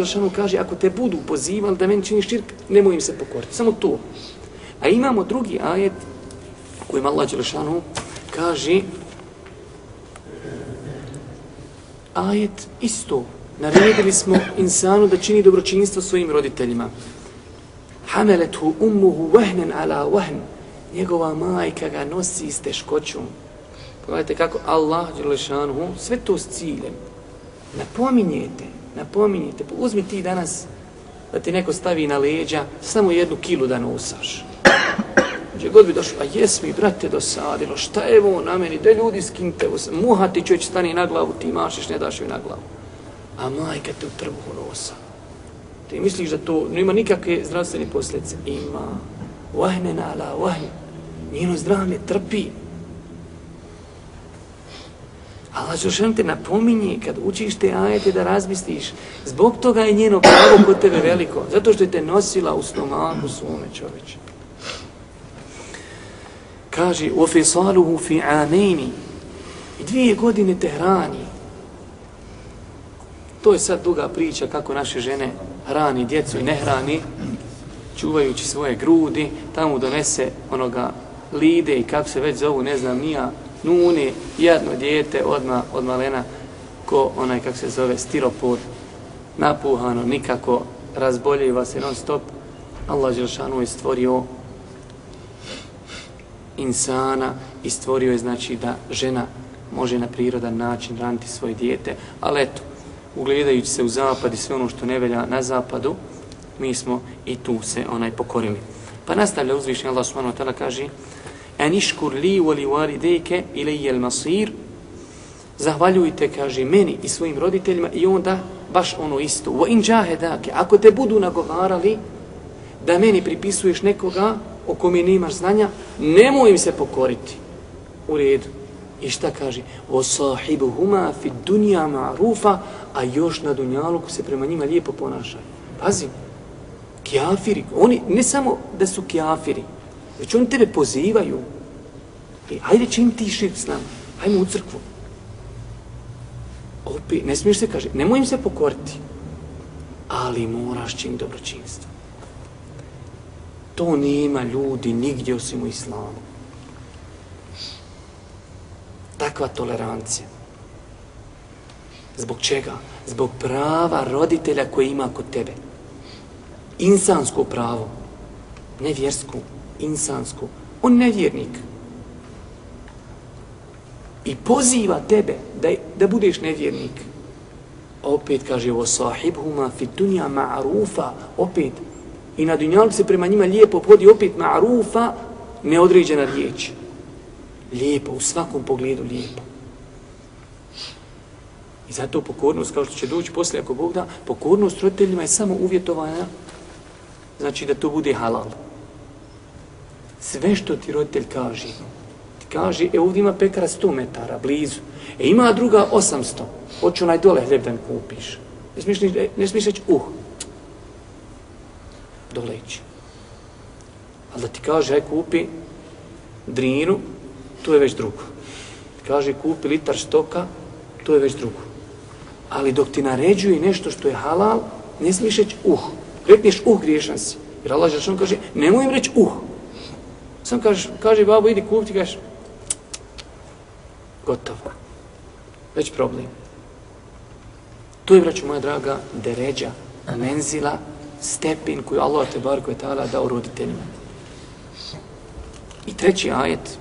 Želšanu kaže, ako te budu pozivali da meni čini širk, nemoj im se pokoriti. Samo to. A imamo drugi ajet kojim Allah Želšanu kaže ajet isto. Naredili smo insanu da čini dobročinstvo svojim roditeljima. Hamelethu ummuhu vahnen ala wahn. Njegova majka ga nosi s teškoćom. Pogledajte kako Allah Želšanu sve to s ciljem. Napominjete napominjite, pa uzmi ti danas da ti neko stavi na leđa samo jednu kilu da nosaš. Gdje god bi došlo, a jes mi, brate, dosadilo, šta je ovo na meni, da ljudi skinte, muha ti čovjeć stani na glavu, ti mašiš, ne daš joj na glavu. A majka te u trbuhu nosa. Ti misliš da to nema nikakve zdravstvene posljedice? Ima. Vahne nala, vahne. Njeno zdravlje trpi. Allah Žešan te napominje kad učiš te ajete da razmisliš. Zbog toga je njeno pravo kod tebe veliko. Zato što je te nosila u stomaku svome čoveče. Kaže, u fi ameni. I dvije godine te hrani. To je sad duga priča kako naše žene hrani djecu i ne hrani, čuvajući svoje grudi, tamo donese onoga lide i kako se već zovu, ne znam, nija, nune, jedno dijete odma od malena ko onaj kak se zove stiropor napuhano, nikako razboljeva se non stop Allah Želšanu je stvorio insana i stvorio je znači da žena može na prirodan način raniti svoje dijete, ali eto, ugledajući se u zapad i sve ono što ne velja na zapadu, mi smo i tu se onaj pokorili. Pa nastavlja uzvišnji Allah subhanahu wa ta'ala kaže aniškur li voli validejke ili jel masir, zahvaljujte, kaže, meni i svojim roditeljima i onda baš ono isto. Vo in džahedake, ako te budu nagovarali da meni pripisuješ nekoga o kome nemaš znanja, nemoj im se pokoriti. U redu. I šta kaže? O sahibu huma fi dunja ma'rufa, a još na dunjaluku se prema njima lijepo ponašaju. Pazi, kjafiri, oni ne samo da su kjafiri, Već oni tebe pozivaju. E, ajde čim ti šir s nama. Ajmo u crkvu. Opet, ne smiješ se kaže, nemoj im se pokoriti. Ali moraš čim dobročinstvo. To nema ljudi nigdje osim u islamu. Takva tolerancija. Zbog čega? Zbog prava roditelja koje ima kod tebe. Insansko pravo. Ne vjersko insansko. On nevjernik. I poziva tebe da, da budeš nevjernik. Opet kaže o sahibhuma fi dunja ma'rufa. Opet. I na dunjalku se prema njima lijepo podi opet ma'rufa neodređena riječ. Lijepo, u svakom pogledu lijepo. I zato pokornost, kao što će doći poslije ako Bog da, pokornost roditeljima je samo uvjetovana, znači da to bude halal sve što ti roditelj kaže, ti kaže, e ovdje ima pekara 100 metara, blizu, e ima druga 800, hoću onaj dole hljeb da mi kupiš. Ne smiješ, ne smiješ reći, uh, dole ići. Ali da ti kaže, aj kupi drinu, to je već drugo. Ti kaže, kupi litar stoka, to je već drugo. Ali dok ti naređuje nešto što je halal, ne smiješ reći, uh, rekneš, uh, griješan si. Jer Allah Žešan kaže, nemoj im reći, uh, Sam kaže, kaže babo, idi kupiti, kaže, gotovo. Već problem. Tu je, braću moja draga, deređa, menzila, stepin koju Allah te bar koje tala dao roditeljima. I treći ajet,